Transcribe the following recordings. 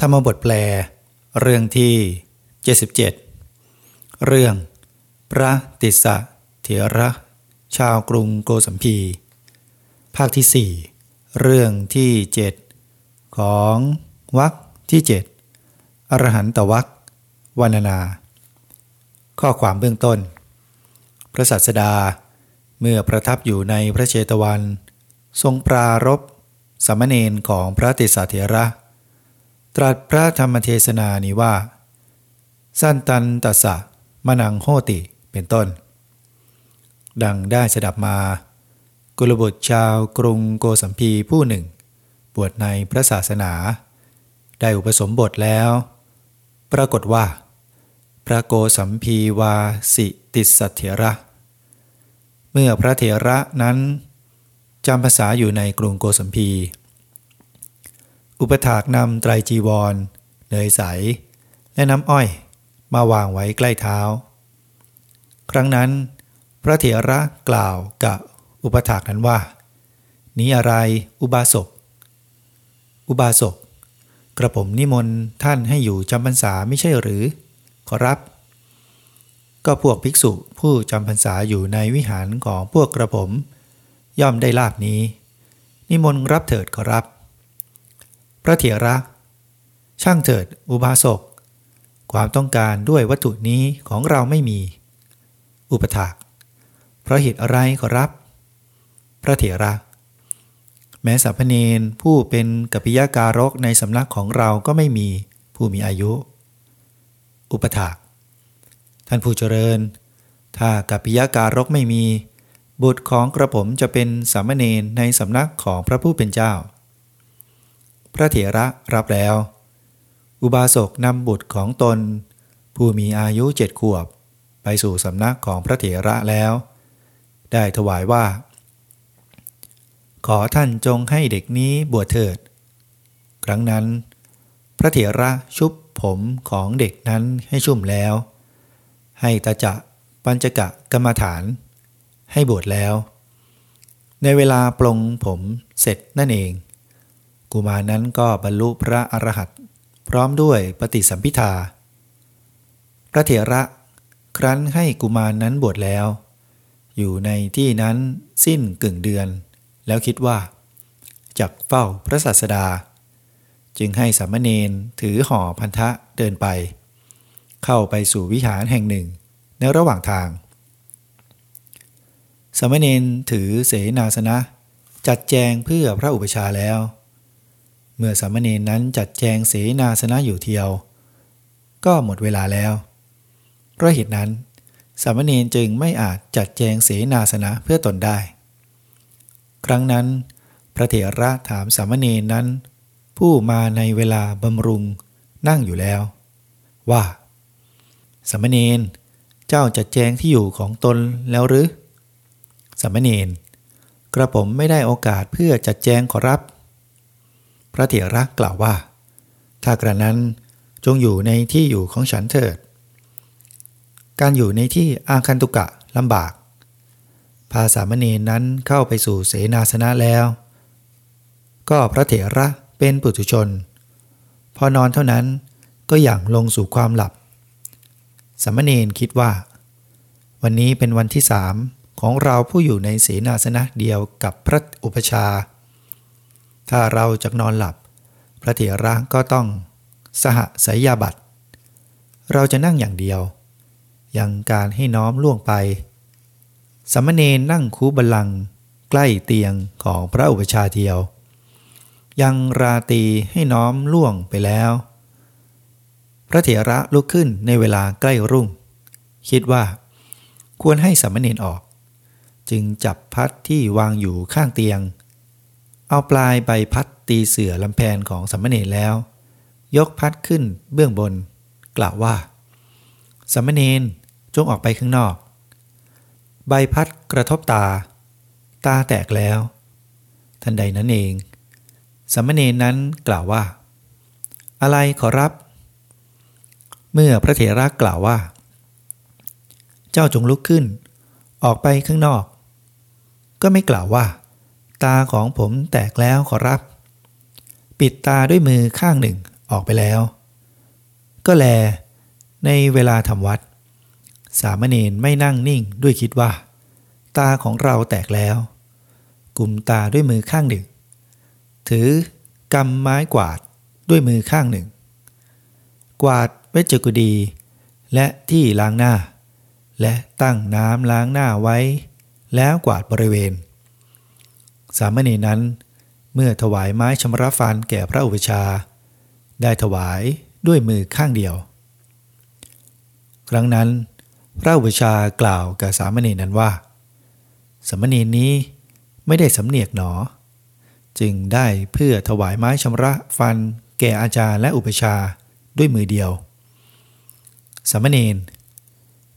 ธรรมบทแปล เรื่องที่ 77 เรื่อง พระติสะเถระ ชาวกรุงโกสัมพี ภาคที่ 4 เรื่องที่ 7 ของวักที่ 7 อรหันตวักวันนา ข้อความเบื้องต้น พระสัสดาเมื่อประทับอยู่ในพระเชตวัน ทรงปรารบสมณเณรของพระติสะเถระ ตรัสพระธรรมเทศนานี้ว่า สั้นตันตัสสะมนังโหติเป็นต้น ดังได้สดับมา กุลบุตรชาวกรุงโกสัมพีผู้หนึ่ง บวชในพระศาสนา ได้อุปสมบทแล้ว ปรากฏว่า พระโกสัมพีวาสิติสเถระ เมื่อพระเถระนั้นจำภาษาอยู่ในกรุงโกสัมพี อุปถากนำไตรจีวรเนยใส และน้ำอ้อยมาวางไว้ใกล้เท้า ครั้งนั้น พระเถระกล่าวกับอุปถากนั้นว่า นี้อะไรอุบาสก อุบาสก กระผมนิมนต์ท่านให้อยู่จำพรรษาไม่ใช่หรือ ขอรับ ก็พวกภิกษุผู้จำพรรษาอยู่ในวิหารของพวกกระผม ย่อมได้ลาบนี้ นิมนต์รับเถิดขอรับ ระเถระ ช่างเถิดอุบาสก ความต้องการด้วยวัตถุนี้ของเราไม่มี อุปถาก เพราะเหตุอะไรขอรับ พระเถระ แม้สัพพเนนผู้เป็นกัปปิยาการกในสำนักของเราก็ไม่มีผู้มีอายุ อุปถาก ท่านผู้เจริญ ถ้ากัปปิยาการกไม่มี บุตรของกระผมจะเป็นสามเณรในสำนักของพระผู้เป็นเจ้า ระเถระรับแล้ว อุบาสกนำบุตรของตน ผู้มีอายุเจ็ดขวบ ไปสู่สำนักของพระเถระแล้ว ได้ถวายว่า ขอท่านจงให้เด็กนี้บวชเถิด ครั้งนั้น พระเถระชุบผมของเด็กนั้นให้ชุ่มแล้ว ให้ตาจะปัญจกะกรรมฐาน ให้บวชแล้ว ในเวลาปลงผมเสร็จนั่นเอง กุมารนั้นก็บรรลุพระอรหันต์พร้อมด้วยปฏิสัมพิทา พระเถระครั้นให้กุมารนั้นบวชแล้ว อยู่ในที่นั้นสิ้นกึ่งเดือน แล้วคิดว่าจักเฝ้าพระศาสดา จึงให้สามเณรถือห่อพันธะเดินไป เข้าไปสู่วิหารแห่งหนึ่งในระหว่างทาง สามเณรถือเสนาสนะ จัดแจงเพื่อพระอุปชาแล้ว เมื่อสามเณรนั้นจัดแจงเสนาสนะอยู่เทียว ก็หมดเวลาแล้ว เพราะเหตุนั้นสามเณรจึงไม่อาจจัดแจงเสนาสนะเพื่อตนได้ ครั้งนั้น พระเถระถามสามเณรนั้น ผู้มาในเวลาบำรุงนั่งอยู่แล้ว ว่าสามเณรเจ้าจัดแจงที่อยู่ของตนแล้วหรือสามเณรกระผมไม่ได้โอกาสเพื่อจัดแจงขอรับ ระเถระกล่าวว่า ถ้ากระนั้นจงอยู่ในที่อยู่ของฉันเถิด การอยู่ในที่อาคันตุกะลำบาก พาสามเณรนั้นเข้าไปสู่เสนาสนะแล้ว ก็พระเถระเป็นปุถุชน พอนอนเท่านั้นก็อย่างลงสู่ความหลับ สามเณรคิดว่า วันนี้เป็นวันที่สามของเราผู้อยู่ในเสนาสนะเดียวกับพระอุปชา ถ้าเราจะนอนหลับ พระเถระก็ต้อง สหสายาบัตเราจะนั่งอย่างเดียว ยังการให้น้อมล่วงไป สมณเณรนั่งคูบาลังใกล้เตียงของพระอุปชาเทียว ยังราตีให้น้อมล่วงไปแล้ว พระเถระลุกขึ้นในเวลาใกล้รุ่ง คิดว่า ควรให้สมณเณรออก จึงจับพัดที่วางอยู่ข้างเตียง เอาปลายใบพัดตีเสือลำแพนของสัมมเนรแล้ว ยกพัดขึ้นเบื้องบน กล่าวว่าสัมมเนรจงออกไปข้างนอก ใบพัดกระทบตา ตาแตกแล้ว ทันใดนั้นเองสัมมเนรนั้นกล่าวว่า อะไรขอรับ เมื่อพระเถระกล่าวว่า เจ้าจงลุกขึ้น ออกไปข้างนอก ก็ไม่กล่าวว่า ตาของผมแตกแล้วขอรับ ปิดตาด้วยมือข้างหนึ่งออกไปแล้ว ก็แล ในเวลาทำวัด สามเณรไม่นั่งนิ่งด้วยคิดว่า ตาของเราแตกแล้วกุมตาด้วยมือข้างหนึ่ง ถือกำไม้กวาดด้วยมือข้างหนึ่ง กวาดเวจกุดีและที่ล้างหน้า และตั้งน้ำล้างหน้าไว้ แล้วกวาดบริเวณ สามเณรนั้น เมื่อถวายไม้ชำระฟันแก่พระอุปชา ได้ถวายด้วยมือข้างเดียว ครั้งนั้น พระอุปชากล่าวกับสามเณรนั้นว่า สามเณรนี้ไม่ได้สำเนียกหนอ จึงได้เพื่อถวายไม้ชำระฟันแก่อาจารย์และอุปชาด้วยมือเดียว สามเณร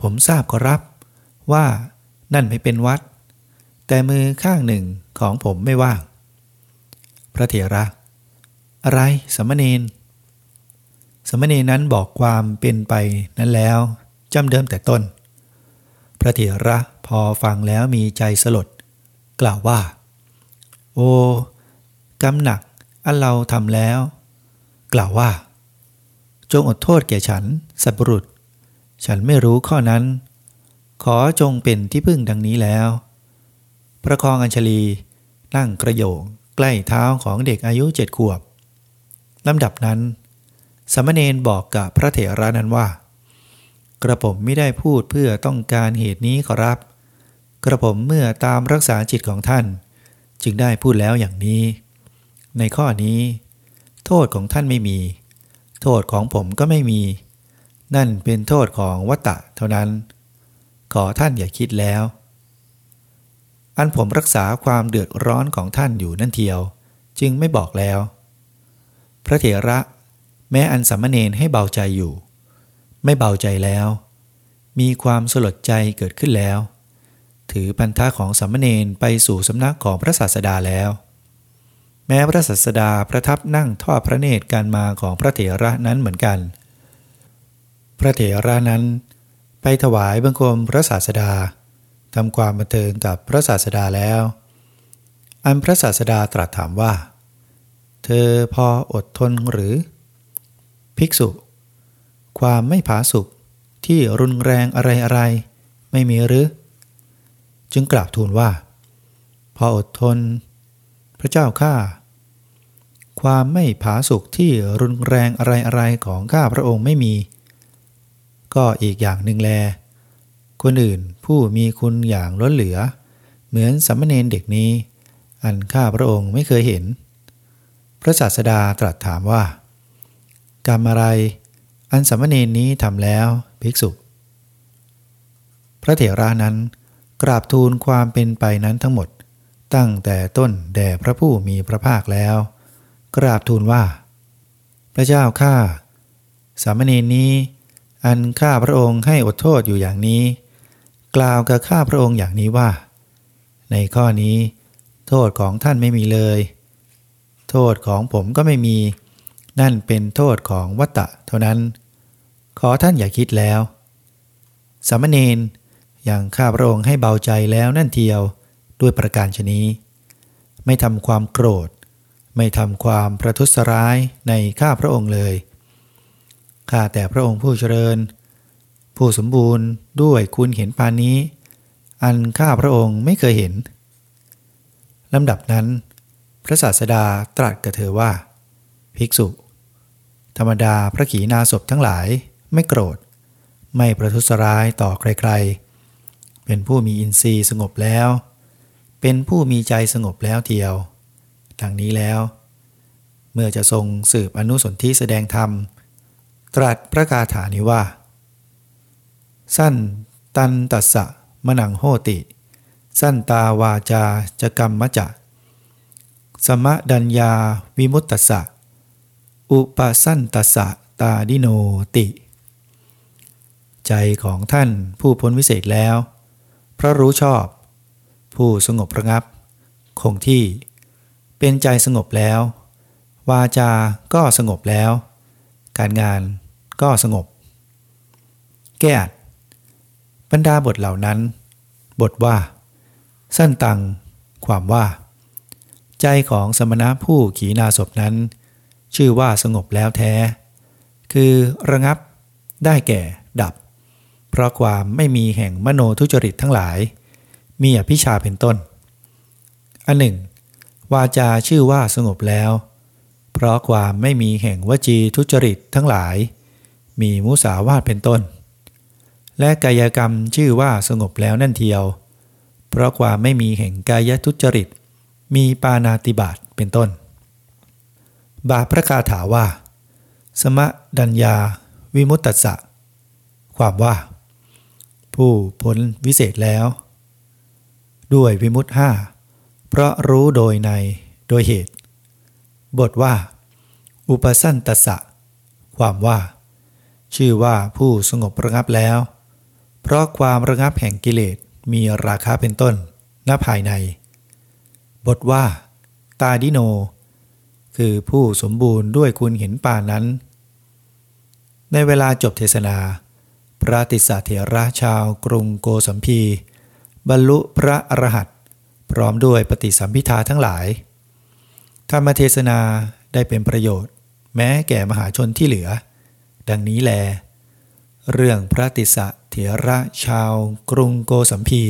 ผมทราบขอรับว่านั่นไม่เป็นวัด แต่มือข้างหนึ่ง ของผมไม่ว่าง พระเถระ อะไรสมณเณรสมณเณรนั้นบอกความเป็นไปนั้นแล้วจำเดิมแต่ต้น พระเถระพอฟังแล้วมีใจสลด กล่าวว่า โอ้กำหนักอันเราทำแล้ว กล่าวว่า จงอดโทษแก่ฉัน สัตบุรุษ ฉันไม่รู้ข้อนั้น ขอจงเป็นที่พึ่งดังนี้แล้ว ประคองอัญชลี นั่งกระโยงใกล้เท้าของเด็กอายุเจ็ดขวบลำดับนั้น สมณเณรบอกกับพระเถระนั้นว่า กระผมไม่ได้พูดเพื่อต้องการเหตุนี้ขอรับ กระผมเมื่อตามรักษาจิตของท่าน จึงได้พูดแล้วอย่างนี้ ในข้อนี้ โทษของท่านไม่มี โทษของผมก็ไม่มี นั่นเป็นโทษของวัตตะเท่านั้น ขอท่านอย่าคิดแล้ว อันผมรักษาความเดือดร้อนของท่านอยู่นั่นเทียว จึงไม่บอกแล้ว พระเถระ แม้อันสัมมเนนให้เบาใจอยู่ ไม่เบาใจแล้ว มีความสลดใจเกิดขึ้นแล้ว ถือพันธะของสัมมเนนไปสู่สำนักของพระศาสดาแล้ว แม้พระศาสดาประทับนั่งทอดพระเนตรการมาของพระเถระนั้นเหมือนกัน พระเถระนั้น ไปถวายบังคมพระศาสดา ทำความบันเทิงกับพระศาสดาแล้ว อันพระศาสดาตรัสถามว่า เธอพออดทนหรือ ภิกษุ ความไม่ผาสุกที่รุนแรงอะไรอะไรไม่มีหรือ จึงกราบทูลว่า พออดทน พระเจ้าข้าความไม่ผาสุกที่รุนแรงอะไรอะไรของข้าพระองค์ไม่มี ก็อีกอย่างหนึ่งแล คนอื่นผู้มีคุณอย่างล้นเหลือ เหมือนสัมมเนนเด็กนี้ อันข้าพระองค์ไม่เคยเห็น พระศาสดาตรัสถามว่ากรรมอะไร อันสัมมเนนนี้ทำแล้วภิกษุ พระเถระนั้นกราบทูลความเป็นไปนั้นทั้งหมด ตั้งแต่ต้นแด่พระผู้มีพระภาคแล้ว กราบทูลว่า พระเจ้าข้าสามเณรนี้ อันข้าพระองค์ให้อดโทษอยู่อย่างนี้ กล่าวกับข้าพระองค์อย่างนี้ว่า ในข้อนี้ โทษของท่านไม่มีเลย โทษของผมก็ไม่มี นั่นเป็นโทษของวัตตะเท่านั้น ขอท่านอย่าคิดแล้ว สามเณรอย่างข้าพระองค์ให้เบาใจแล้วนั่นเทียวด้วยประการชนี้ ไม่ทำความโกรธ ไม่ทำความประทุษร้ายในข้าพระองค์เลย ข้าแต่พระองค์ผู้เจริญ ผู้สมบูรณ์ด้วยคุณเห็นปานนี้ อันข้าพระองค์ไม่เคยเห็นลำดับนั้น พระศาสดาตรัสกับเธอว่า ภิกษุ ธรรมดาพระขีณาสพทั้งหลายไม่โกรธ ไม่ประทุษร้ายต่อใครๆ เป็นผู้มีอินทรีย์สงบแล้ว เป็นผู้มีใจสงบแล้วเทียว ดังนี้แล้ว เมื่อจะทรงสืบอนุสนที่แสดงธรรม ตรัสพระคาถานี้ว่า สั้นตันตัสสะมนังโหติ สั้นตาวาจาจะกรรมมจะ สมะดัญญาวิมุตตสะ อุปสั้นตัสสะตาดิโนติ ใจของท่านผู้พ้นวิเศษแล้ว พระรู้ชอบ ผู้สงบระงับ คงที่ เป็นใจสงบแล้ว วาจาก็สงบแล้ว การงานก็สงบ แก้ บรรดาบทเหล่านั้น บทว่า สั้นตัง ความว่า ใจของสมณะผู้ขีนาศพนั้น ชื่อว่าสงบแล้วแท้ คือระงับได้แก่ดับ เพราะความไม่มีแห่งมโนทุจริตทั้งหลาย มีอภิชาเป็นต้น อันหนึ่ง วาจาชื่อว่าสงบแล้ว เพราะความไม่มีแห่งวจีทุจริตทั้งหลาย มีมุสาวาทเป็นต้น และกายกรรมชื่อว่าสงบแล้วนั่นเทียว เพราะความไม่มีแห่งกายทุจริต มีปานาติบาตเป็นต้น บาพระคาถาว่า สมะดัญญา วิมุตตสะ ความว่า ผู้พ้นวิเศษแล้ว ด้วยวิมุตห้าเพราะรู้โดยในโดยเหตุ บทว่า อุปสันตสะ ความว่า ชื่อว่าผู้สงบระงับแล้ว เพราะความระงับแห่งกิเลสมีราคาเป็นต้นณภายใน บทว่า ตาดิโน คือผู้สมบูรณ์ด้วยคุณเห็นป่านั้น ในเวลาจบเทศนา พระติสสะเถระชาวกรุงโกสัมพี บรรลุพระอรหันต์พร้อมด้วยปฏิสัมพิทาทั้งหลาย ธรรมเทศนาได้เป็นประโยชน์ แม้แก่มหาชนที่เหลือ ดังนี้แล เรื่องพระติสสะ เถระชาวกรุงโกสัมพี